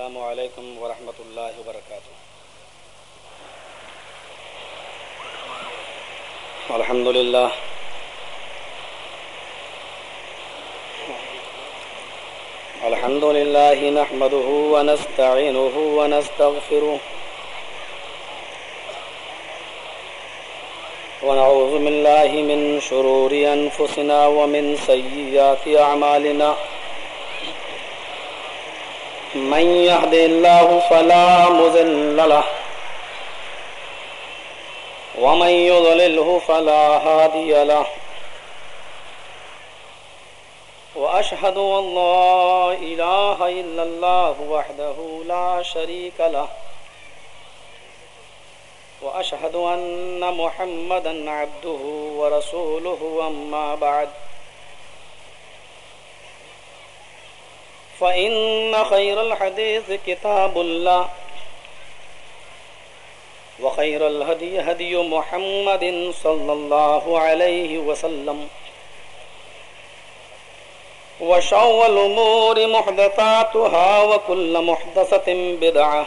السلام علیکم ورحمۃ اللہ وبرکاتہ۔ الحمد للہ الحمد لله نحمده ونستعينه ونستغفره ونعوذ بالله من شرور أنفسنا ومن سيئات أعمالنا من يهد الله فلا مذل له، ومن يضلله فلا هادي له. وأشهد أن لا إله إلا الله وحده لا شريك له، وأشهد أن محمدا عبده ورسوله، أما بعد. فإن خير الحديث كتاب الله وخير الهدي هدي محمد صلى الله عليه وسلم وشو الأمور محدثاتها وكل محدثة بدعة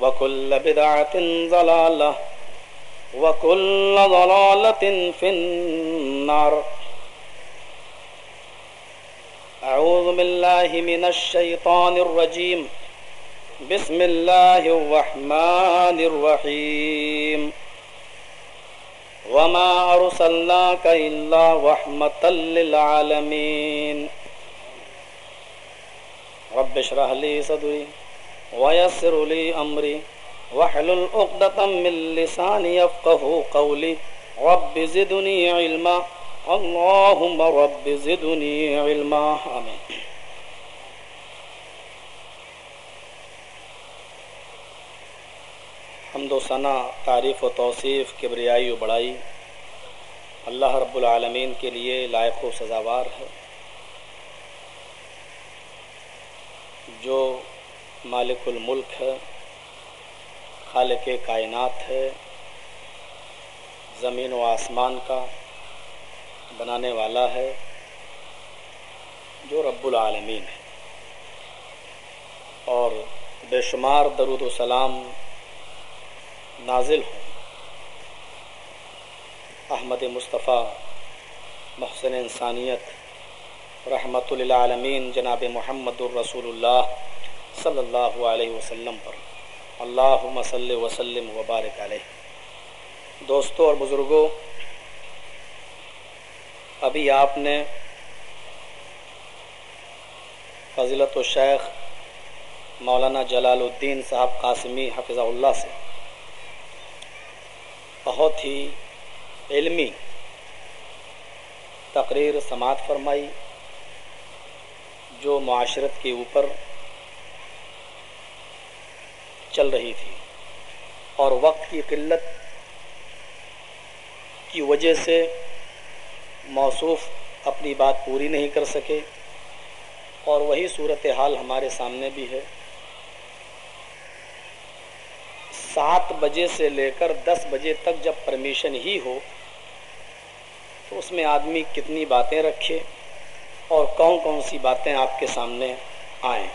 وكل بدعة ضلالة وكل ضلالة في النار أعوذ بالله من الشيطان الرجيم. بسم الله الرحمن الرحيم. وما أرسلناك إلا رحمة للعالمين. رب اشرح لي صدري ويسر لي أمري. واحلل عقدة من لساني يفقه قولي. رب زدني علما. اللهم رب زدني علما. آمين. حمد و ثنا تعریف و توصیف، کبریائی و بڑائی. اللہ رب العالمین کے لیے لائق و سزاوار ہے. جو مالک الملک ہے، خالق کائنات ہے، زمین و آسمان کا بنانے والا ہے جو رب العالمین ہے۔ اور بے شمار درود و سلام نازل ہوں۔ احمد مصطفیٰ، محسن انسانیت، رحمت للعالمین جناب محمد الرسول اللہ صلی اللہ علیہ وسلم پر۔ اللہ مسل وسلم وبارک علیہ۔ دوستوں اور بزرگوں ابھی آپ نے فضیلت و شیخ مولانا جلال الدین صاحب قاسمی حفظہ اللہ سے بہت ہی علمی تقریر سماعت فرمائی، جو معاشرت کے اوپر چل رہی تھی اور وقت کی قلت کی وجہ سے موصوف اپنی بات پوری نہیں کر سکے۔ اور وہی صورت حال ہمارے سامنے بھی ہے۔ سات بجے سے لے کر دس بجے تک جب پرمیشن ہی ہو، تو اس میں آدمی کتنی باتیں رکھے اور کون کون سی باتیں آپ کے سامنے آئیں۔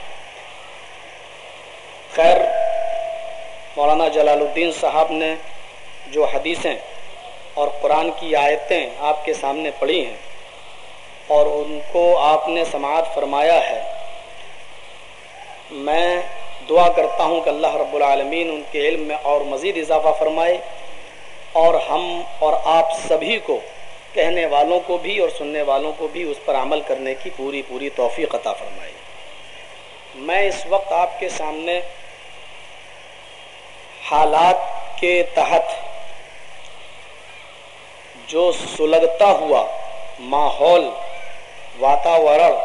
خیر، مولانا جلال الدین صاحب نے جو حدیثیں اور قرآن کی آیتیں آپ کے سامنے پڑھی ہیں اور ان کو آپ نے سماعت فرمایا ہے۔ میں دعا کرتا ہوں کہ اللہ رب العالمین ان کے علم میں اور مزید اضافہ فرمائے اور ہم اور آپ سبھی کو، کہنے والوں کو بھی اور سننے والوں کو بھی اس پر عمل کرنے کی پوری پوری توفیق عطا فرمائے۔ میں اس وقت آپ کے سامنے حالات کے تحت جو سلگتا ہوا ماحول، واتاورن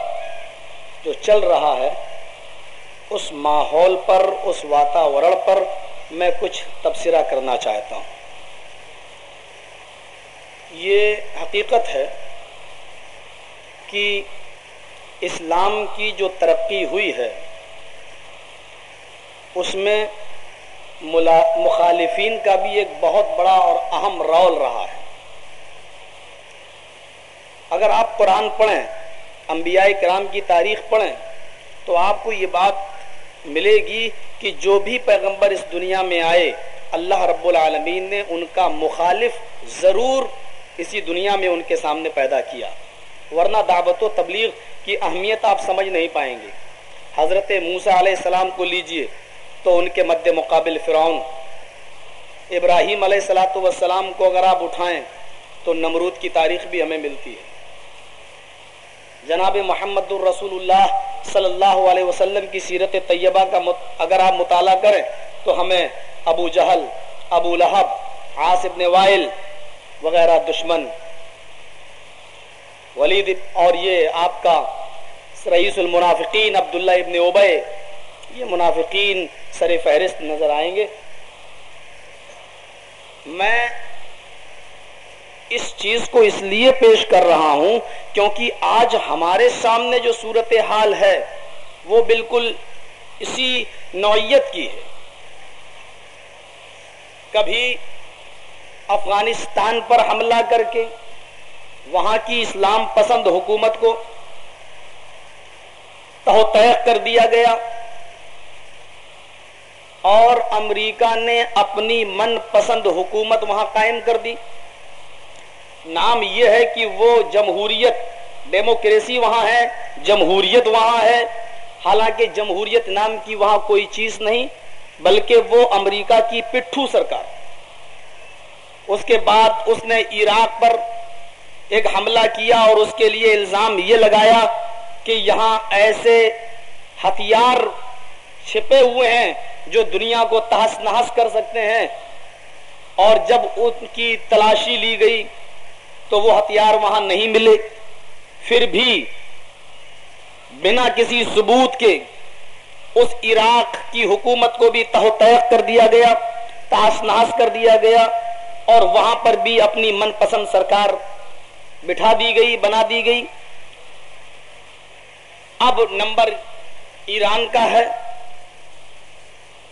جو چل رہا ہے، اس ماحول پر، اس واتاورن پر میں کچھ تبصرہ کرنا چاہتا ہوں۔ یہ حقیقت ہے کہ اسلام کی جو ترقی ہوئی ہے، اس میں مخالفین کا بھی ایک بہت بڑا اور اہم رول رہا ہے۔ اگر آپ قرآن پڑھیں، انبیاء کرام کی تاریخ پڑھیں، تو آپ کو یہ بات ملے گی کہ جو بھی پیغمبر اس دنیا میں آئے، اللہ رب العالمین نے ان کا مخالف ضرور اسی دنیا میں ان کے سامنے پیدا کیا۔ ورنہ دعوت و تبلیغ کی اہمیت آپ سمجھ نہیں پائیں گے۔ حضرت موسا علیہ السلام کو لیجیے، تو ان کے مد مقابل فرعون۔ ابراہیم علیہ السلاۃ والسلام کو اگر آپ اٹھائیں، تو نمرود کی تاریخ بھی ہمیں ملتی ہے۔ جناب محمد الرسول اللہ صلی اللہ علیہ وسلم کی سیرت طیبہ کا اگر آپ مطالعہ کریں تو ہمیں ابو جہل، ابو لہب عاصب وائل وغیرہ دشمن، ولید اور یہ آپ کا رئیس المنافقین عبداللہ ابن اوبے یہ منافقین سر فہرست نظر آئیں گے۔ میں اس چیز کو اس لیے پیش کر رہا ہوں کیونکہ آج ہمارے سامنے جو صورت حال ہے، وہ بالکل اسی نوعیت کی ہے۔ کبھی افغانستان پر حملہ کر کے، وہاں کی اسلام پسند حکومت کو تحت کر دیا گیا اور امریکہ نے اپنی من پسند حکومت وہاں قائم کر دی۔ نام یہ ہے کہ وہ جمہوریت، ڈیموکریسی وہاں ہے، جمہوریت وہاں ہے۔ حالانکہ جمہوریت نام کی وہاں کوئی چیز نہیں، بلکہ وہ امریکہ کی پٹھو سرکار۔ اس کے بعد اس نے عراق پر ایک حملہ کیا اور اس کے لیے الزام یہ لگایا کہ یہاں ایسے ہتھیار چھپے ہوئے ہیں جو دنیا کو تحس نحس کر سکتے ہیں۔ اور جب ان کی تلاشی لی گئی تو وہ ہتھیار وہاں نہیں ملے۔ پھر بھی بنا کسی ثبوت کے اس عراق کی حکومت کو بھی تہ کر دیا گیا تاس ناس کر دیا گیا اور وہاں پر بھی اپنی من پسند سرکار بٹھا دی گئی، بنا دی گئی۔ اب نمبر ایران کا ہے۔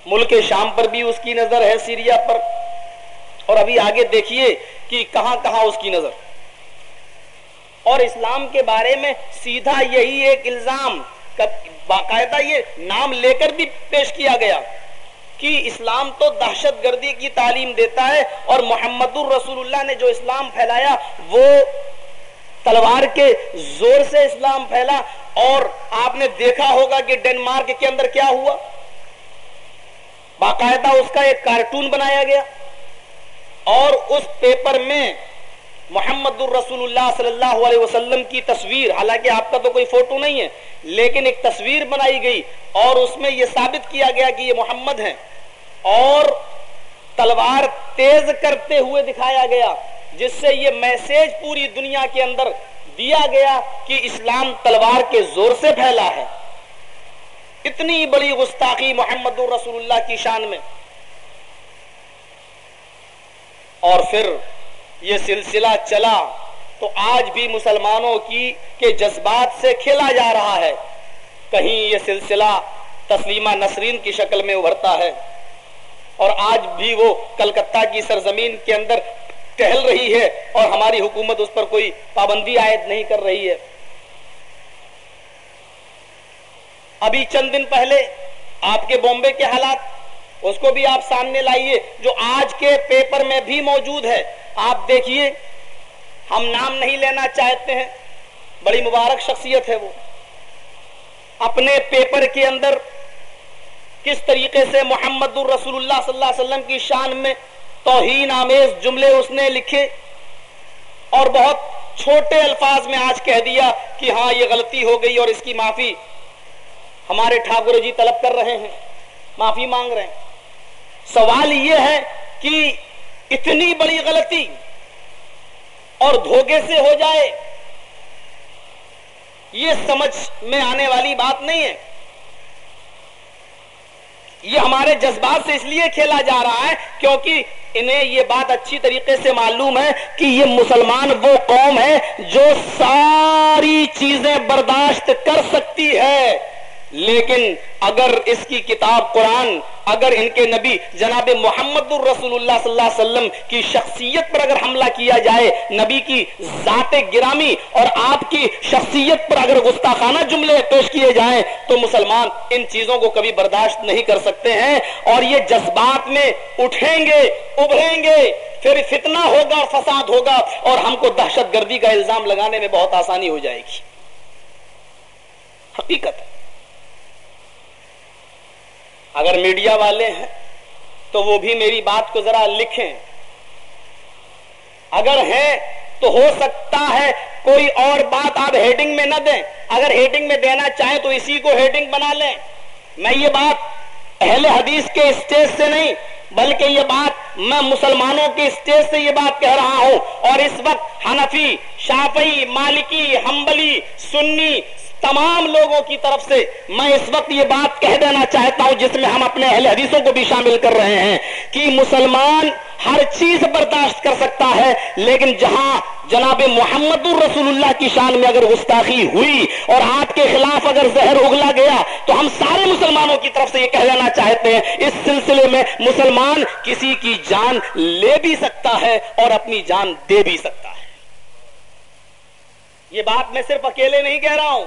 ملک شام پر بھی اس کی نظر ہے، سیریا پر۔ اور ابھی آگے دیکھیے کہ کہاں کہاں اس کی نظر۔ اور اسلام کے بارے میں سیدھا یہی ایک الزام باقاعدہ یہ نام لے کر بھی پیش کیا گیا کہ اسلام تو دہشت گردی کی تعلیم دیتا ہے اور محمد الرسول اللہ نے جو اسلام پھیلایا، وہ تلوار کے زور سے اسلام پھیلا اور آپ نے دیکھا ہوگا کہ ڈینمارک کے اندر کیا ہوا۔ باقاعدہ اس کا ایک کارٹون بنایا گیا اور اس پیپر میں محمد الرسول اللہ صلی اللہ علیہ وسلم کی تصویر، حالانکہ آپ کا تو کوئی فوٹو نہیں ہے، لیکن ایک تصویر بنائی گئی اور اس میں یہ ثابت کیا گیا کہ یہ محمد ہیں۔ اور تلوار تیز کرتے ہوئے دکھایا گیا، جس سے یہ میسج پوری دنیا کے اندر دیا گیا کہ اسلام تلوار کے زور سے پھیلا ہے۔ اتنی بڑی گستاخی محمد الرسول اللہ کی شان میں۔ اور پھر یہ سلسلہ چلا تو آج بھی مسلمانوں کی کے جذبات سے کھیلا جا رہا ہے۔ کہیں یہ سلسلہ تسلیمہ نسرین کی شکل میں ابھرتا ہے۔ اور آج بھی وہ کلکتہ کی سرزمین کے اندر ٹہل رہی ہے اور ہماری حکومت اس پر کوئی پابندی عائد نہیں کر رہی ہے۔ ابھی چند دن پہلے آپ کے بامبے کے حالات، اس کو بھی آپ سامنے لائیے، جو آج کے پیپر میں بھی موجود ہے۔ آپ دیکھیے، ہم نام نہیں لینا چاہتے ہیں۔ بڑی مبارک شخصیت ہے وہ۔ اپنے پیپر کے اندر کس طریقے سے محمد الرسول اللہ صلی اللہ علیہ وسلم کی شان میں توہین آمیز جملے اس نے لکھے اور بہت چھوٹے الفاظ میں آج کہہ دیا کہ ہاں یہ غلطی ہو گئی اور اس کی معافی ہمارے ٹھاکر جی طلب کر رہے ہیں۔ معافی مانگ رہے ہیں۔ سوال یہ ہے کہ اتنی بڑی غلطی اور دھوکے سے ہو جائے، یہ سمجھ میں آنے والی بات نہیں ہے۔ یہ ہمارے جذبات سے اس لیے کھیلا جا رہا ہے کیونکہ انہیں یہ بات اچھی طریقے سے معلوم ہے کہ یہ مسلمان وہ قوم ہے جو ساری چیزیں برداشت کر سکتی ہے۔ لیکن اگر اس کی کتاب قرآن، اگر ان کے نبی جناب محمد الرسول اللہ صلی اللہ علیہ وسلم کی شخصیت پر اگر حملہ کیا جائے، نبی کی ذات گرامی اور آپ کی شخصیت پر اگر گستاخانہ جملے پیش کیے جائیں، تو مسلمان ان چیزوں کو کبھی برداشت نہیں کر سکتے ہیں اور یہ جذبات میں اٹھیں گے، ابھریں گے، پھر فتنہ ہوگا، فساد ہوگا اور ہم کو دہشت گردی کا الزام لگانے میں بہت آسانی ہو جائے گی۔ حقیقت اگر میڈیا والے ہیں تو وہ بھی میری بات کو ذرا لکھیں۔ اگر ہیں تو ہو سکتا ہے کوئی اور بات آپ ہیڈنگ میں نہ دیں۔ اگر ہیڈنگ میں دینا چاہیں تو اسی کو ہیڈنگ بنا لیں۔ میں یہ بات اہل حدیث کے اسٹیج سے نہیں، بلکہ یہ بات میں مسلمانوں کے اسٹیج سے یہ بات کہہ رہا ہوں۔ اور اس وقت حنفی، شافعی، مالکی ہمبلی سنی تمام لوگوں کی طرف سے میں اس وقت یہ بات کہہ دینا چاہتا ہوں، جس میں ہم اپنے اہل حدیثوں کو بھی شامل کر رہے ہیں کہ مسلمان ہر چیز برداشت کر سکتا ہے، لیکن جہاں جناب محمد الرسول اللہ کی شان میں اگر گستاخی ہوئی اور آپ کے خلاف اگر زہر اگلا گیا، تو ہم سارے مسلمانوں کی طرف سے یہ کہہ دینا چاہتے ہیں، اس سلسلے میں مسلمان کسی کی جان لے بھی سکتا ہے اور اپنی جان دے بھی سکتا ہے۔ یہ بات میں صرف اکیلے نہیں کہہ رہا ہوں۔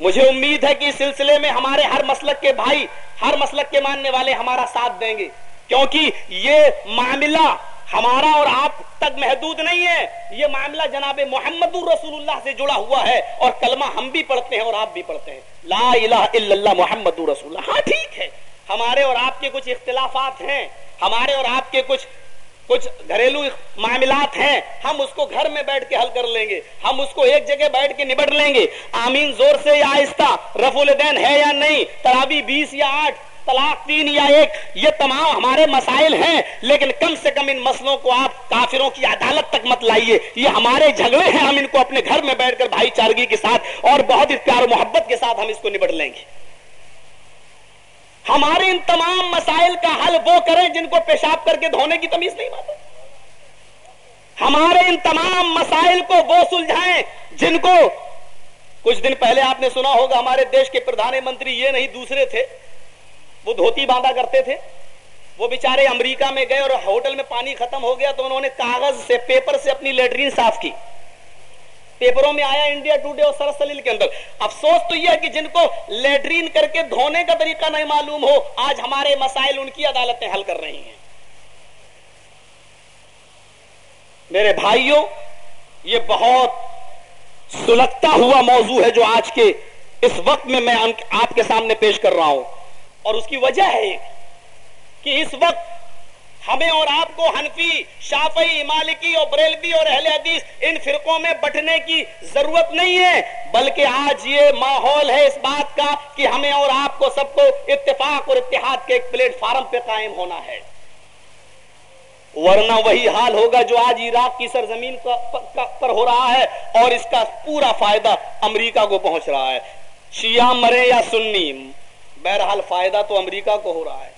مجھے امید ہے کہ اس سلسلے میں ہمارے ہر مسلک کے بھائی، ہر مسلک کے ماننے والے ہمارا ساتھ دیں گے۔ کیونکہ یہ معاملہ ہمارا اور آپ تک محدود نہیں ہے۔ یہ معاملہ جناب محمد الرسول اللہ سے جڑا ہوا ہے اور کلمہ ہم بھی پڑھتے ہیں اور آپ بھی پڑھتے ہیں۔ لا الہ الا اللہ محمد الرسول اللہ ہاں ٹھیک ہے۔ ہمارے اور آپ کے کچھ اختلافات ہیں۔ ہمارے اور آپ کے کچھ کچھ گھریلو معاملات ہیں، ہم اس کو گھر میں بیٹھ کے حل کر لیں گے، ہم اس کو ایک جگہ بیٹھ کے نبٹ لیں گے۔ آمین زور سے یا آہستہ رف الدین ہے یا نہیں تراوی بیس یا آٹھ، طلاق تین یا ایک، یہ تمام ہمارے مسائل ہیں، لیکن کم سے کم ان مسئلوں کو آپ کافروں کی عدالت تک مت لائیے۔ یہ ہمارے جھگڑے ہیں، ہم ان کو اپنے گھر میں بیٹھ کر بھائی چارگی کے ساتھ اور بہت ہی پیار محبت کے ساتھ ہم اس کو نبٹ لیں گے۔ ہمارے ان تمام مسائل کا حل وہ کریں جن کو پیشاب کر کے دھونے کی تمیز نہیں مانتے۔ ہمارے ان تمام مسائل کو وہ سلجھائیں جن کو کچھ دن پہلے آپ نے سنا ہوگا، ہمارے دیش کے پردھان منتری یہ نہیں، دوسرے تھے۔ وہ دھوتی باندھا کرتے تھے۔ وہ بیچارے امریکہ میں گئے اور ہوٹل میں پانی ختم ہو گیا تو انہوں نے کاغذ سے، پیپر سے اپنی لیٹرین صاف کی۔ پیپروں میں آیا انڈیا ٹوڈے اور سرسلیل کے اندر۔ افسوس تو یہ ہے کہ جن کو لیٹرین کر کے دھونے کا طریقہ نہیں معلوم ہو، آج ہمارے مسائل ان کی عدالتیں حل کر رہی ہیں۔ میرے بھائیوں، یہ بہت سلگتا ہوا موضوع ہے جو آج کے اس وقت میں میں آپ کے سامنے پیش کر رہا ہوں۔ اور اس کی وجہ ہے کہ اس وقت ہمیں اور آپ کو حنفی، شافعی، مالکی اور بریلوی اور اہل حدیث ان فرقوں میں بٹھنے کی ضرورت نہیں ہے، بلکہ آج یہ ماحول ہے اس بات کا کہ ہمیں اور آپ کو سب کو اتفاق اور اتحاد کے ایک پلیٹ فارم پہ قائم ہونا ہے۔ ورنہ وہی حال ہوگا جو آج عراق کی سرزمین پر ہو رہا ہے اور اس کا پورا فائدہ امریکہ کو پہنچ رہا ہے۔ شیعہ مرے یا سنی، بہرحال فائدہ تو امریکہ کو ہو رہا ہے۔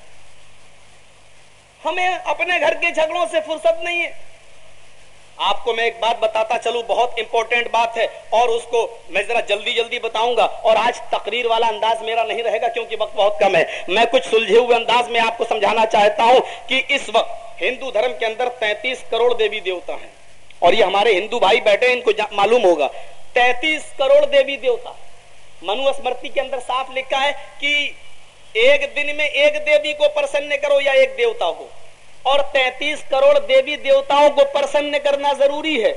ہمیں اپنے گھر کے جھگڑوں سے فرصت نہیں ہے۔ آپ کو میں ایک بات بتاتا چلوں، بہت امپورٹنٹ بات ہے اور اس کو میں ذرا جلدی جلدی بتاؤں گا۔ اور آج تقریر والا انداز میرا نہیں رہے گا کیونکہ وقت بہت کم ہے۔ میں کچھ سلجھے ہوئے انداز میں آپ کو سمجھانا چاہتا ہوں کہ اس وقت ہندو دھرم کے اندر تینتیس کروڑ دیوی دیوتا ہیں۔ اور یہ ہمارے ہندو بھائی بیٹھے ان کو معلوم ہوگا۔ تینتیس کروڑ دیوی دیوتا۔ منو اسمرتی کے اندر صاف لکھا ہے کہ ایک دن میں ایک دیوی کو پرسن کرو یا ایک دیوتا کو اور تینتیس کروڑ دیوی دیوتاؤں کو پرسن کرنا ضروری ہے۔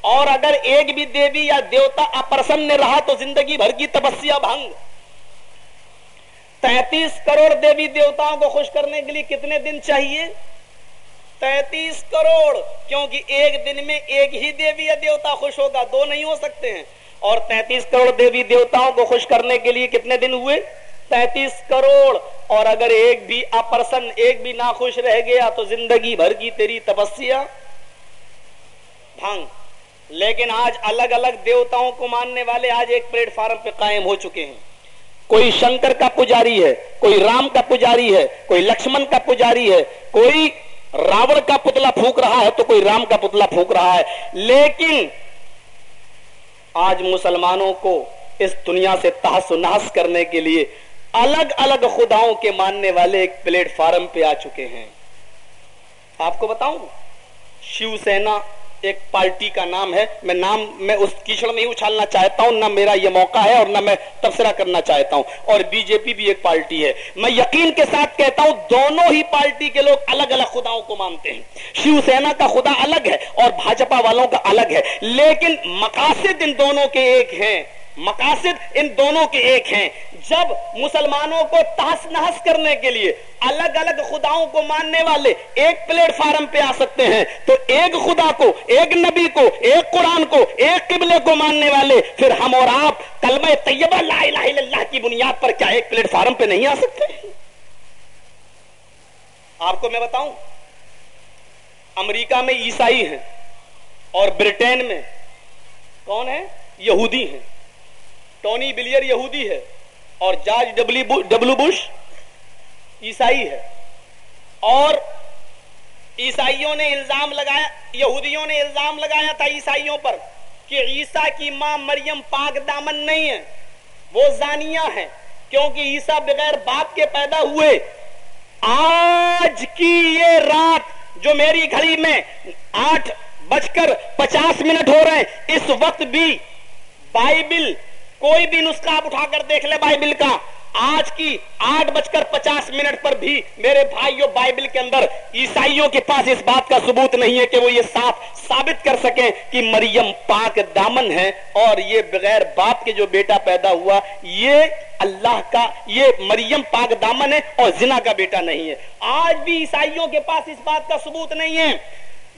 اور اگر ایک بھی دیوی یا دیوتا اپرسن رہا تو زندگی بھر کی تپسیا بھنگ۔ تینتیس کروڑ دیوی دیوتاؤں کو خوش کرنے کے لیے کتنے دن چاہیے؟ تینتیس کروڑ، کیونکہ ایک دن میں ایک ہی دیوی یا دیوتا خوش ہوگا، دو نہیں ہو سکتے ہیں۔ اور تینتیس کروڑ دیوی دیوتاؤں کو خوش کرنے کے لیے کتنے دن ہوئے؟ تینتیس کروڑ۔ اور اگر ایک بھی اپرسن ایک بھی ناخوش رہ گیا تو زندگی بھر کی تیری تپسیا۔ بھنگ۔ لیکن آج الگ الگ دیوتاؤں کو ماننے والے آج ایک پلیٹ فارم پہ قائم ہو چکے ہیں۔ کوئی شنکر کا پجاری ہے، کوئی رام کا پجاری ہے، کوئی لکشمن کا پجاری ہے، کوئی راوڑ کا پتلا پھونک رہا ہے تو کوئی رام کا پتلا پھونک رہا ہے۔ لیکن آج مسلمانوں کو اس دنیا سے تحس و نحس کرنے کے لیے الگ الگ خداؤں کے ماننے والے ایک پلیٹ فارم پہ آ چکے ہیں۔ آپ کو بتاؤں، شیو سینا ایک پارٹی کا نام ہے۔ میں نام، میں اس کیچڑ میں ہی اچھالنا چاہتا ہوں، نہ میرا یہ موقع ہے اور نہ میں تبصرہ کرنا چاہتا ہوں۔ اور بی جے پی بھی ایک پارٹی ہے۔ میں یقین کے ساتھ کہتا ہوں، دونوں ہی پارٹی کے لوگ الگ الگ خداؤں کو مانتے ہیں۔ شیو سینا کا خدا الگ ہے اور بھاجپا والوں کا الگ ہے۔ لیکن مقاصد ان دونوں کے ایک ہیں۔ مقاصد ان دونوں کے ایک ہیں۔ جب مسلمانوں کو تحس نحس کرنے کے لیے الگ الگ خداؤں کو ماننے والے ایک پلیٹ فارم پہ آ سکتے ہیں، تو ایک خدا کو، ایک نبی کو، ایک قرآن کو، ایک قبلے کو ماننے والے، پھر ہم اور آپ کلمہ طیبہ لا الہ الا اللہ کی بنیاد پر کیا ایک پلیٹ فارم پہ نہیں آ سکتے؟ آپ کو میں بتاؤں، امریکہ میں عیسائی ہیں اور برٹین میں کون ہے یہودی ہیں۔ ٹونی بلیئر یہودی ہے اور جارج ڈبلو بش عیسائی ہے۔ اور عیسائیوں نے الزام لگایا، یہودیوں نے الزام لگایا تھا عیسائیوں پر کہ عیسا کی ماں مریم پاک دامن نہیں ہے۔ وہ زانیہ ہے کیونکہ عیسا بغیر باپ کے پیدا ہوئے۔ آج کی یہ رات جو میری گھڑی میں آٹھ بج کر پچاس منٹ ہو رہے ہیں، اس وقت بھی بائبل کوئی بھی نسخہ آپ اٹھا کر دیکھ لے بائبل کا۔ آج کی آٹھ بج کر پچاس منٹ پر بھی میرے بھائیوں بائبل کے اندر عیسائیوں کے پاس اس بات کا ثبوت نہیں ہے کہ وہ یہ صاف ثابت کر سکیں کہ مریم پاک دامن ہے اور یہ بغیر باپ کے جو بیٹا پیدا ہوا، یہ اللہ کا، یہ مریم پاک دامن ہے اور زنا کا بیٹا نہیں ہے۔ آج بھی عیسائیوں کے پاس اس بات کا ثبوت نہیں ہے۔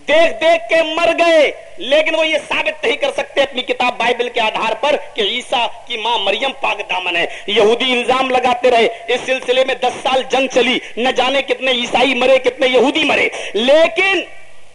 دیکھ دیکھ کے مر گئے۔ لیکن وہ یہ ثابت نہیں کر سکتے اپنی کتاب بائبل کے آدھار پر کہ عیسیٰ کی ماں مریم پاک دامن ہے۔ یہودی الزام لگاتے رہے۔ اس سلسلے میں دس سال جنگ چلی۔ نہ جانے کتنے عیسائی مرے، کتنے یہودی مرے۔ لیکن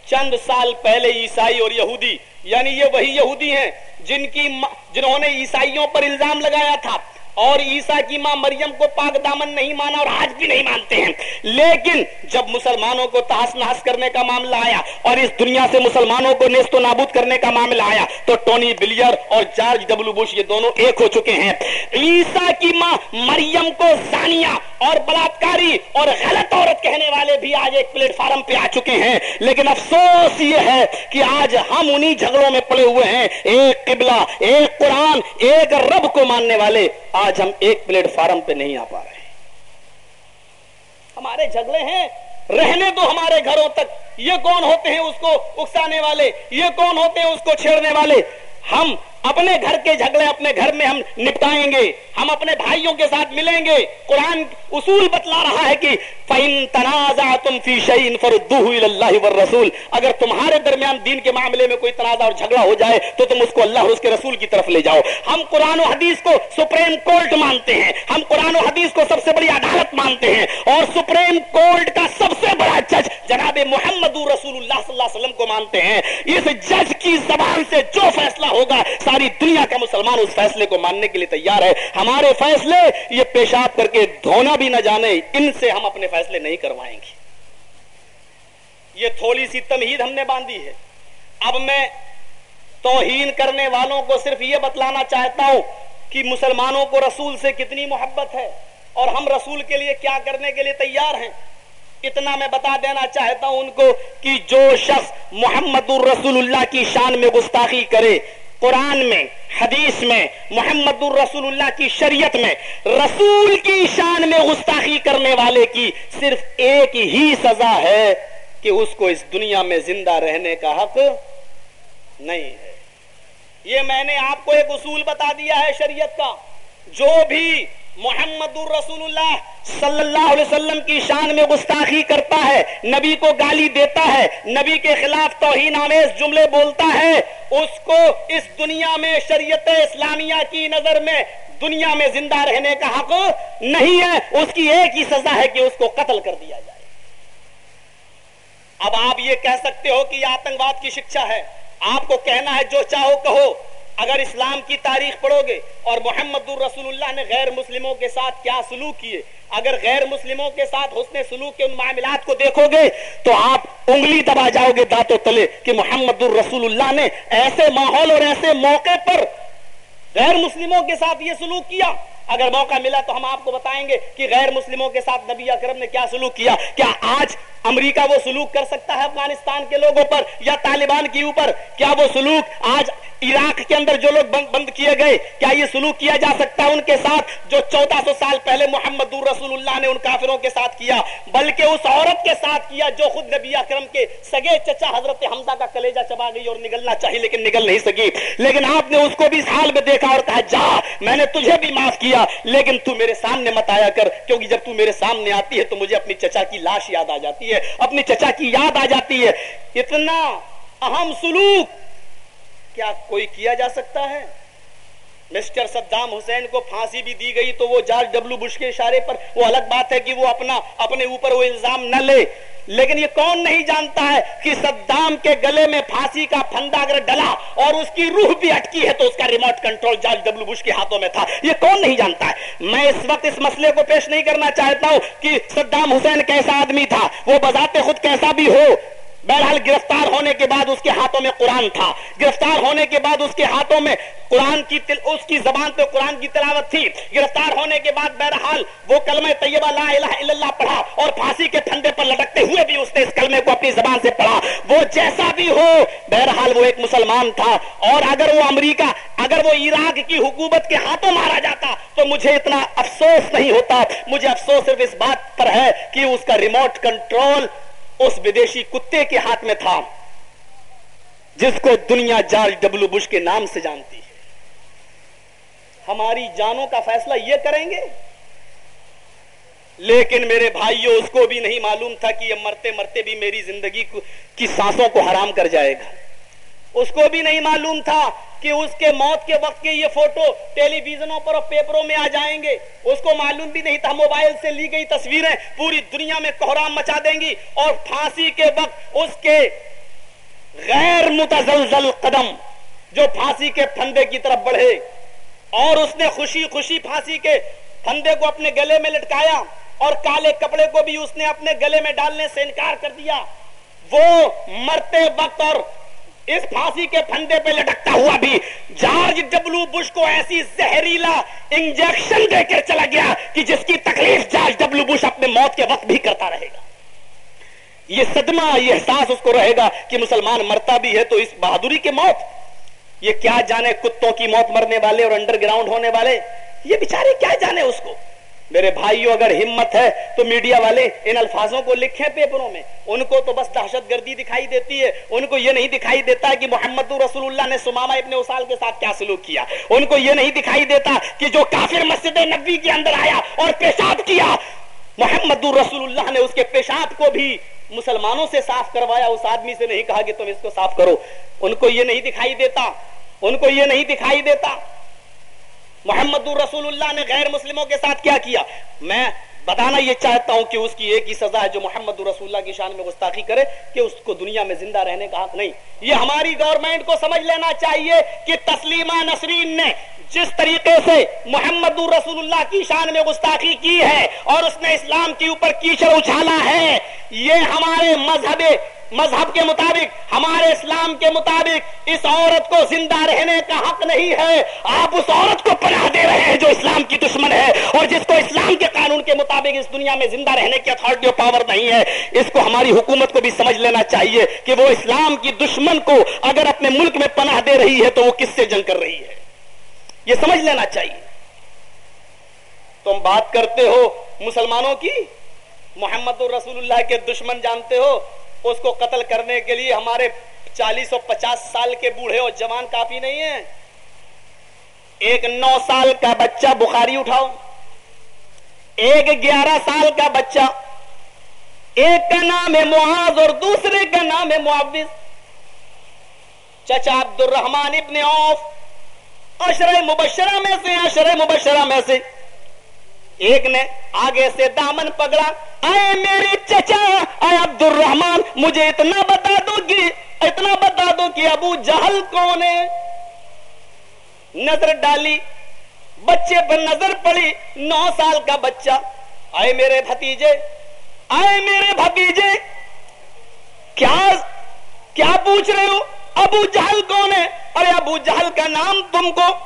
چند سال پہلے عیسائی اور یہودی یعنی یہ وہی یہودی ہیں جن کی جنہوں نے عیسائیوں پر الزام لگایا تھا۔ اور عیسیٰ کی ماں مریم کو پاک دامن نہیں مانا اور آج بھی نہیں مانتے ہیں۔ لیکن جب مسلمانوں کو تاس ناس کرنے کا معاملہ آیا اور اس دنیا سے مسلمانوں کو نیست و نابود کرنے کا معاملہ آیا تو ٹونی بلیئر اور جارج ڈبلو بش یہ دونوں ایک ہو چکے ہیں۔ عیسیٰ کی ماں مریم کو زانیہ اور بلاکاری اور غلط عورت کہنے والے بھی آج ایک پلیٹ فارم پہ آ چکے ہیں۔ لیکن افسوس یہ ہے کہ آج ہم انہی جھگڑوں میں پڑے ہوئے ہیں۔ ایک قبلہ، ایک قرآن، ایک رب کو ماننے والے آج ہم ایک پلیٹ فارم پہ نہیں آ پا رہے۔ ہمارے جھگڑے ہیں۔ رہنے تو ہمارے گھروں تک۔ یہ کون ہوتے ہیں اس کو اکسانے والے؟ یہ کون ہوتے ہیں اس کو چھیڑنے والے؟ ہم اپنے گھر کے جھگڑے اپنے گھر میں ہم نپٹائیں گے، ہم اپنے بھائیوں کے ساتھ ملیں گے۔ قرآن اصول بتلا رہا ہے کہ فَإِن تَنَازَعْتُمْ فِي شَيْءٍ فَرُدُّوهُ إِلَى اللَّهِ وَالرَّسُولِ اگر تمہارے درمیان دین کے معاملے میں کوئی تنازع اور جھگڑا ہو جائے تو تم اس کو اللہ اور اس کے رسول کی طرف لے جاؤ۔ ہم قرآن و حدیث کو سپریم کورٹ مانتے ہیں۔ ہم قرآن و حدیث کو سب سے بڑی عدالت مانتے ہیں۔ اور سپریم کورٹ کا سب سے بڑا جج جناب محمد رسول اللہ صلی اللہ علیہ وسلم کو مانتے ہیں۔ اس جج کی زبان سے جو فیصلہ ہوگا ساری دنیا کا مسلمان اس فیصلے کو ماننے کے لیے تیار ہے ہمارے فیصلے یہ پیشاب کر کے دھونا بھی نہ جانے، ان سے ہم اپنے فیصلے نہیں کروائیں گے۔ یہ تھوڑی سی تمہید ہم نے باندھی ہے۔ اب میں توہین کرنے والوں کو صرف یہ بتلانا چاہتا ہوں کہ مسلمانوں کو رسول سے کتنی محبت ہے اور ہم رسول کے لیے کیا کرنے کے لیے تیار ہیں۔ اتنا میں بتا دینا چاہتا ہوں ان کو کہ جو شخص محمد الرسول اللہ کی شان میں گستاخی کرے قرآن میں، حدیث میں، محمد الرسول اللہ کی شریعت میں، رسول کی شان میں گستاخی کرنے والے کی صرف ایک ہی سزا ہے کہ اس کو اس دنیا میں زندہ رہنے کا حق نہیں ہے۔ یہ میں نے آپ کو ایک اصول بتا دیا ہے شریعت کا۔ جو بھی محمد الرسول اللہ صلی اللہ علیہ وسلم کی شان میں گستاخی کرتا ہے، نبی کو گالی دیتا ہے، نبی کے خلاف توہین آمیز جملے بولتا ہے، اس کو اس دنیا میں شریعت اسلامیہ کی نظر میں، دنیا میں زندہ رہنے کا حق نہیں ہے، اس کی ایک ہی سزا ہے کہ اس کو قتل کر دیا جائے۔ اب آپ یہ کہہ سکتے ہو کہ یہ آتنگواد کی شکشا ہے۔ آپ کو کہنا ہے جو چاہو کہو۔ اگر اسلام کی تاریخ پڑھو گے اور محمد الرسول اللہ نے غیر مسلموں کے ساتھ کیا سلوک کیے، اگر غیر مسلموں کے ساتھ حسن سلوک کے ان معاملات کو دیکھو گے تو آپ انگلی دبا جاؤ گے دانتوں تلے کہ محمد الرسول اللہ نے ایسے ماحول اور ایسے موقع پر غیر مسلموں کے ساتھ یہ سلوک کیا۔ اگر موقع ملا تو ہم آپ کو بتائیں گے کہ غیر مسلموں کے ساتھ نبی اکرم نے کیا سلوک کیا۔ کیا آج امریکہ وہ سلوک کر سکتا ہے افغانستان کے لوگوں پر یا طالبان کے اوپر؟ کیا وہ سلوک آج عراق کے اندر جو لوگ بند کیے گئے، کیا یہ سلوک کیا جا سکتا ہے ان کے ساتھ جو چودہ سو سال پہلے محمد رسول اللہ نے ان کافروں کے ساتھ کیا، بلکہ اس عورت کے ساتھ کیا جو خود نبی اکرم کے سگے چچا حضرت حمزہ کا کلیجہ چبا گئی اور نگلنا چاہیے لیکن نگل نہیں سکی۔ لیکن آپ نے اس کو بھی اس حال میں دیکھا اور کہا، جا، میں نے تجھے بھی معاف کیا، لیکن تو میرے سامنے مت آیا کر، کیونکہ جب تو میرے سامنے آتی ہے تو مجھے اپنی چچا کی لاش یاد آ جاتی ہے۔ اپنی چچا کی یاد آ جاتی ہے۔ اتنا اہم سلوک کیا کوئی کیا جا سکتا ہے؟ مسٹر صدام حسین کو پھانسی بھی دی گئی تو وہ جارج ڈبلو بش کے اشارے پر وہ الگ بات ہے کہ وہ اپنا اپنے اوپر وہ الزام نہ لے۔ لیکن یہ کون نہیں جانتا ہے کہ صدام کے گلے میں پھانسی کا پھندا اگر ڈلا اور اس کی روح بھی اٹکی ہے تو اس کا remote control George W Bush کے ہاتھوں میں تھا۔ یہ کون نہیں جانتا ہے؟ میں اس وقت اس مسئلے کو پیش نہیں کرنا چاہتا ہوں کہ صدام حسین کیسا آدمی تھا، وہ بذات خود کیسا بھی ہو۔ بہرحال گرفتار ہونے کے بعد اس کے ہاتھوں میں قرآن تھا۔ گرفتار ہونے کے بعد اس کے ہاتھوں میں قرآن کی تل... اس کی زبان پہ قرآن کی تلاوت تھی۔ گرفتار ہونے کے بعد بہرحال وہ کلمہ طیبہ لا الہ الا اللہ پڑھا اور پھانسی کے پھندے پر لٹکتے ہوئے بھی اس نے اس کلمے کو اپنی زبان سے پڑھا۔ وہ جیسا بھی ہو، بہرحال وہ ایک مسلمان تھا۔ اور اگر وہ امریکہ، اگر وہ عراق کی حکومت کے ہاتھوں مارا جاتا تو مجھے اتنا افسوس نہیں ہوتا۔ مجھے افسوس صرف اس بات پر ہے کہ اس کا ریموٹ کنٹرول اس ودیشی کتے کے ہاتھ میں تھا جس کو دنیا جارج ڈبلو بش کے نام سے جانتی ہے۔ ہماری جانوں کا فیصلہ یہ کریں گے۔ لیکن میرے بھائیوں اس کو بھی نہیں معلوم تھا کہ یہ مرتے مرتے بھی میری زندگی کی سانسوں کو حرام کر جائے گا۔ اس کو بھی نہیں معلوم تھا کہ اس کے موت کے وقت کے یہ فوٹو ٹیلی ویژنوں پر اور پیپروں میں آ جائیں گے۔ اس کو معلوم بھی نہیں تھا، موبائل سے لی گئی تصویریں پوری دنیا میں کوہرام مچا دیں گی اور پھانسی کے وقت اس کے غیر متزلزل قدم جو پھانسی کے پھندے کی طرف بڑھے اور اس نے خوشی خوشی پھانسی کے پھندے کو اپنے گلے میں لٹکایا اور کالے کپڑے کو بھی اس نے اپنے گلے میں ڈالنے سے انکار کر دیا۔ وہ مرتے وقت اور اس پھانسی کے پھندے پہ لٹکتا ہوا بھی جارج ڈبلو بش کو ایسی زہریلا انجیکشن دے کر چلا گیا کہ جس کی تکلیف جارج ڈبلو بش اپنے موت کے وقت بھی کرتا رہے گا۔ یہ صدمہ، یہ احساس اس کو رہے گا کہ مسلمان مرتا بھی ہے تو اس بہادری کے موت، یہ کیا جانے کتوں کی موت مرنے والے اور انڈر گراؤنڈ ہونے والے، یہ بیچارے کیا جانے اس کو؟ میرے بھائیوں اگر ہمت ہے تو میڈیا والے ان الفاظوں کو لکھیں پیپروں میں۔ ان کو تو بس دہشت گردی دکھائی دیتی ہے۔ ان کو یہ نہیں دکھائی دیتا کہ محمد رسول اللہ نے سماما ابن اسال کے ساتھ کیا سلوک کیا۔ ان کو یہ نہیں دکھائی دیتا کہ جو کافر مسجد نبی کے اندر آیا اور پیشاب کیا۔ محمد رسول اللہ نے اس کے پیشاب کو بھی مسلمانوں سے صاف کروایا۔ اس آدمی سے نہیں کہا کہ تم اس کو صاف کرو۔ ان کو یہ نہیں دکھائی دیتا۔ ان کو یہ نہیں دکھائی دیتا۔ محمد الرسول اللہ نے غیر مسلموں کے ساتھ کیا کیا؟ میں بتانا یہ چاہتا ہوں کہ اس کی ایک ہی سزا ہے جو محمد رسول اللہ کی شان میں گستاخی کرے کہ اس کو دنیا میں زندہ رہنے کا حق نہیں۔ یہ ہماری گورنمنٹ کو سمجھ لینا چاہیے کہ تسلیمہ نسرین نے جس طریقے سے محمد الرسول اللہ کی شان میں گستاخی کی ہے اور اس نے اسلام کے اوپر کیچڑ اچھالا ہے، یہ ہمارے مذہب مذہب کے مطابق، ہمارے اسلام کے مطابق، اس عورت کو زندہ رہنے کا حق نہیں ہے۔ آپ اس عورت کو پناہ دے رہے ہیں جو اسلام کی دشمن ہے۔ اور جس کو اسلام کے قانون کے مطابق اس دنیا میں زندہ رہنے کی اتھارٹی اور پاور نہیں ہے، اس کو ہماری حکومت کو بھی سمجھ لینا چاہیے کہ وہ اسلام کی دشمن کو اگر اپنے ملک میں پناہ دے رہی ہے تو وہ کس سے جنگ کر رہی ہے؟ یہ سمجھ لینا چاہیے۔ تم بات کرتے ہو مسلمانوں کی؟ محمد الرسول اللہ کے دشمن جانتے ہو؟ اس کو قتل کرنے کے لیے ہمارے چالیس اور پچاس سال کے بوڑھے اور جوان کافی نہیں ہیں۔ ایک نو سال کا بچہ بخاری اٹھاؤ۔ ایک گیارہ سال کا بچہ۔ ایک کا نام ہے معاذ اور دوسرے کا نام ہے معاوض چچا عبد الرحمان ابن عوف۔ اشر مبشرہ میں سے اشر مبشرہ میں سے۔ ایک نے آگے سے دامن پکڑا۔ اے میری چچا، اے عبد الرحمان مجھے اتنا بتا دو کہ، اتنا بتا دو کہ ابو جہل کون ہے۔ نظر ڈالی۔ بچے پر نظر پڑی۔ نو سال کا بچہ۔ آئے میرے بھتیجے آئے میرے بھتیجے، کیا کیا پوچھ رہے ہو؟ ابو جہل کون ہے؟ ارے ابو جہل کا نام تم کو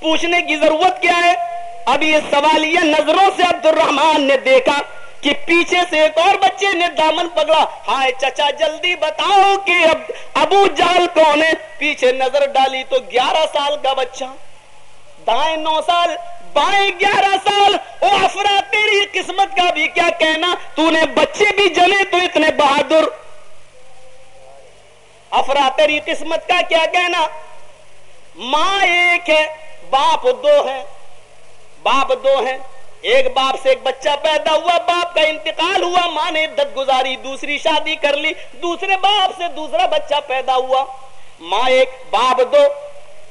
پوچھنے کی ضرورت کیا ہے؟ اب یہ سوالیہ نظروں سے عبد الرحمان نے دیکھا کہ پیچھے سے ایک اور بچے نے دامن پکڑا۔ ہائے چچا، جلدی بتاؤ کہ اب ابو جال کون ہے؟ پیچھے نظر ڈالی تو گیارہ سال کا بچہ۔ دائیں نو سال، بائیں گیارہ سال۔ او افرا، تیری قسمت کا بھی کیا کہنا؟ تو نے بچے بھی جنے تو اتنے بہادر۔ افرا، تیری قسمت کا کیا کہنا؟ ماں ایک ہے، باپ دو ہے باپ دو ہیں۔ ایک باپ سے ایک بچہ پیدا ہوا، باپ کا انتقال ہوا، ماں نے عدت گزاری، دوسری شادی کر لی، دوسرے باپ سے دوسرا بچہ پیدا ہوا۔ ماں ایک، باپ دو۔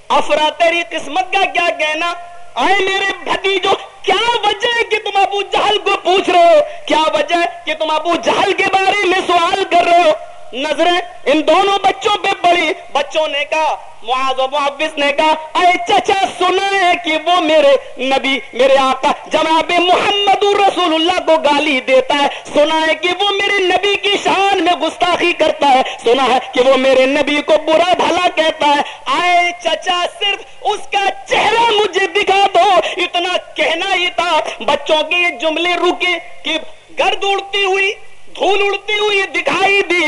افرا، تیری قسمت کا کیا کہنا؟ آئے میرے بھتیجو، کیا وجہ ہے کہ تم ابو جہل کو پوچھ رہے ہو؟ کیا وجہ ہے کہ تم ابو جہل کے بارے میں سوال کر رہے ہو؟ نظریں ان دونوں بچوں پہ پڑی۔ بچوں نے کہا، معاذ و معاوض نے کہا، اے چچا، سنا ہے کہ وہ میرے نبی، میرے آقا جناب محمد رسول اللہ کو گالی دیتا ہے۔ سنا ہے کہ وہ میرے نبی کی شان میں گستاخی کرتا ہے۔ سنا ہے کہ وہ میرے نبی کو برا بھلا کہتا ہے۔ آئے چچا، صرف اس کا چہرہ مجھے دکھا دو۔ اتنا کہنا ہی تھا۔ بچوں کے جملے رکے کہ گرد اڑتی ہوئی دھول اڑتی ہوئی دکھائی دی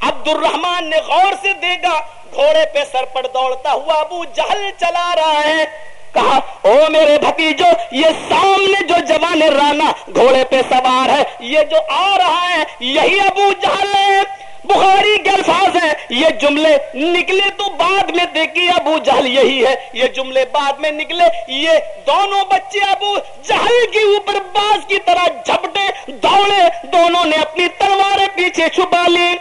عبد الرحمان نے غور سے دیکھا گھوڑے پہ سر پر دوڑتا ہوا ابو جہل چلا رہا ہے کہا او میرے بھتیجو یہ سامنے جو جوان رانا گھوڑے پہ سوار ہے یہ جو آ رہا ہے یہی ابو جہل ہے بخاری کے الفاظ ہیں یہ جملے نکلے تو بعد میں دیکھی ابو جہل یہی ہے یہ جملے بعد میں نکلے یہ دونوں بچے ابو جہل کے اوپر باز کی طرح جھپٹے دوڑے دونوں نے اپنی تلواریں پیچھے چھپا لی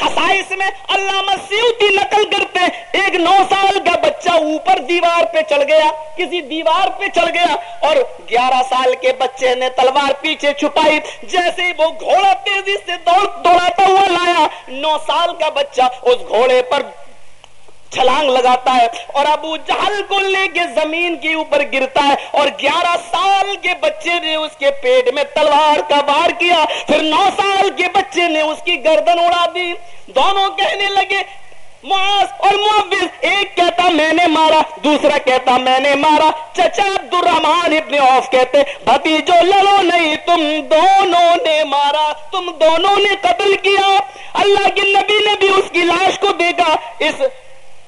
خسائس میں اللہ مسیوتی نقل کرتے ایک نو سال کا بچہ اوپر دیوار پہ چڑھ گیا کسی دیوار پہ چڑھ گیا اور گیارہ سال کے بچے نے تلوار پیچھے چھپائی، جیسے ہی وہ گھوڑا تیزی سے دوڑ، دوڑاتا ہوا لایا۔ نو سال کا بچہ اس گھوڑے پر چھلانگ لگاتا ہے اور ابو جہل کو لے کے زمین کے اوپر گرتا ہے اور گیارہ سال کے بچے نے اس کے پیٹ میں تلوار کا بار کیا۔ پھر نو سال کے بچے نے اس کی گردن اڑا دی۔ دونوں کہنے لگے معاذ اور معوض ایک کہتا میں نے مارا، دوسرا کہتا میں نے مارا۔ چچا عبد الرحمان ابن عوف کہتے، بھتیجو، لڑو نہیں، تم دونوں نے مارا۔ تم دونوں نے قتل کیا۔ اللہ کے نبی نے بھی اس کی لاش کو دیکھا۔ اس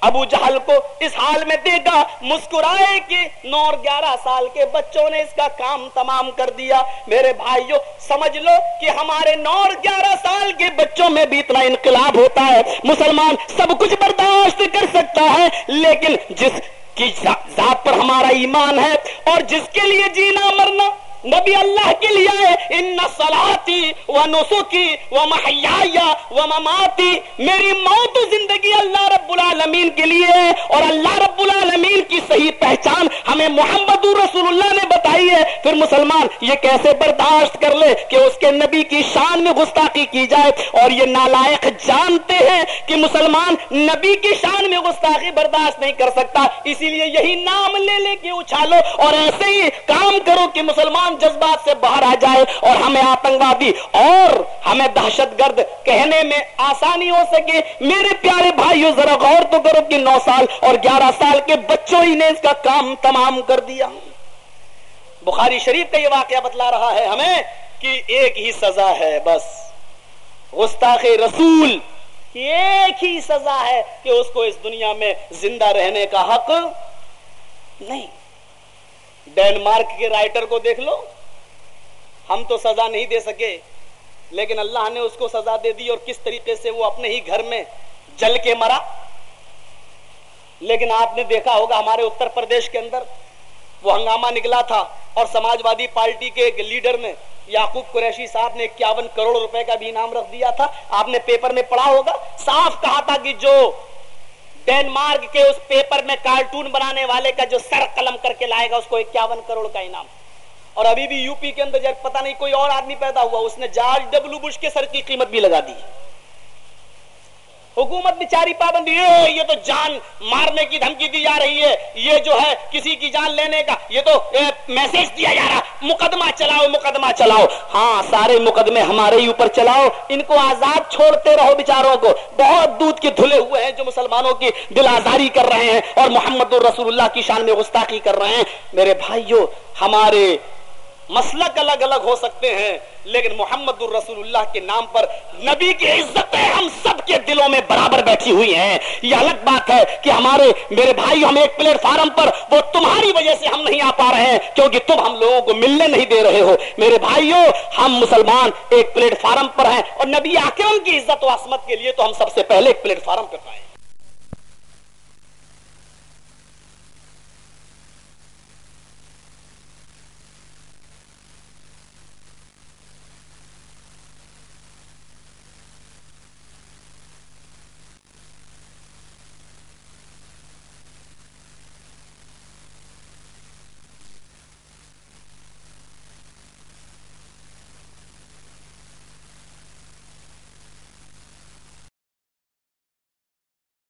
ابو جہل کو اس حال میں دیکھا مسکرائے کہ نو اور گیارہ سال کے بچوں نے اس کا کام تمام کر دیا۔ میرے بھائیوں سمجھ لو کہ ہمارے نو اور گیارہ سال کے بچوں میں بھی اتنا انقلاب ہوتا ہے۔ مسلمان سب کچھ برداشت کر سکتا ہے، لیکن جس کی ذات پر ہمارا ایمان ہے اور جس کے لیے جینا مرنا نبی اللہ کے لیے ہے ان سلاتی و نسخی و محیا و مماتی میری موت و زندگی اللہ رب العالمین کے لیے ہے اور اللہ رب العالمین کی صحیح پہچان ہمیں محمد رسول اللہ نے بتائی ہے۔ پھر مسلمان، یہ کیسے برداشت کر لے کہ اس کے نبی کی شان میں گستاخی کی جائے؟ اور یہ نالائق جانتے ہیں کہ مسلمان نبی کی شان میں گستاخی برداشت نہیں کر سکتا۔ اسی لیے یہی نام لے لے کے اچھالو اور ایسے ہی کام کرو کہ مسلمان جذبات سے باہر آ جائے اور ہمیں آتنگوادی اور ہمیں دہشت گرد کہنے میں آسانی ہو سکے۔ میرے پیارے بھائیو، ذرا غور تو کرو کہ نو سال اور گیارہ سال کے بچوں ہی نے اس کا کام تمام کر دیا۔ بخاری شریف کا یہ واقعہ بتلا رہا ہے ہمیں کہ ایک ہی سزا ہے، بس۔ گستاخ رسول ایک ہی سزا ہے کہ اس کو اس دنیا میں زندہ رہنے کا حق نہیں۔ ڈینمارک کے رائٹر کو دیکھ لو۔ ہم تو سزا نہیں دے سکے، لیکن اللہ نے اس کو سزا دے دی اور کس طریقے سے وہ اپنے ہی گھر میں جل کے مرا۔ لیکن آپ نے دیکھا ہوگا ہمارے اتر پردیش کے اندر، وہ ہنگامہ نکلا تھا اور سماجوادی پارٹی کے ایک لیڈر نے یعقوب قریشی صاحب نے اکیاون کروڑ روپے کا بھی انعام رکھ دیا تھا۔ آپ نے پیپر میں پڑھا ہوگا، صاف کہا تھا کہ جو ڈینمارک کے اس پیپر میں کارٹون بنانے والے کا جو سر قلم کر کے لائے گا، اس کو اکیاون کروڑ کا انعام۔ اور ابھی بھی یو پی کے اندر جب پتہ نہیں کوئی اور آدمی پیدا ہوا، اس نے جارج ڈبلو بش کے سر کی قیمت بھی لگا دی۔ حکومت بیچاری پابندی، اے، یہ تو جان مارنے کی دھمکی دی جا رہی ہے۔ یہ جو ہے، کسی کی جان لینے کا، یہ تو میسج دیا جا رہا۔ مقدمہ چلاؤ مقدمہ چلاؤ۔ ہاں سارے مقدمے ہمارے ہی اوپر چلاؤ۔ ان کو آزاد چھوڑتے رہو بیچاروں کو۔ بہت دودھ کے دھلے ہوئے ہیں جو مسلمانوں کی دل آزاری کر رہے ہیں اور محمد الرسول اللہ کی شان میں گستاخی کر رہے ہیں۔ میرے بھائیوں ہمارے مسلک الگ الگ ہو سکتے ہیں، لیکن محمد الرسول اللہ کے نام پر نبی کی عزتیں ہم سب کے دلوں میں برابر بیٹھی ہوئی ہیں۔ یہ الگ بات ہے کہ ہمارے میرے بھائی ہم ایک پلیٹ فارم پر، وہ تمہاری وجہ سے ہم نہیں آ پا رہے ہیں، کیونکہ تم ہم لوگوں کو ملنے نہیں دے رہے ہو۔ میرے بھائیوں، ہم مسلمان ایک پلیٹ فارم پر ہیں اور نبی اکرم کی عزت و عصمت کے لیے تو ہم سب سے پہلے ایک پلیٹ فارم پہ پائے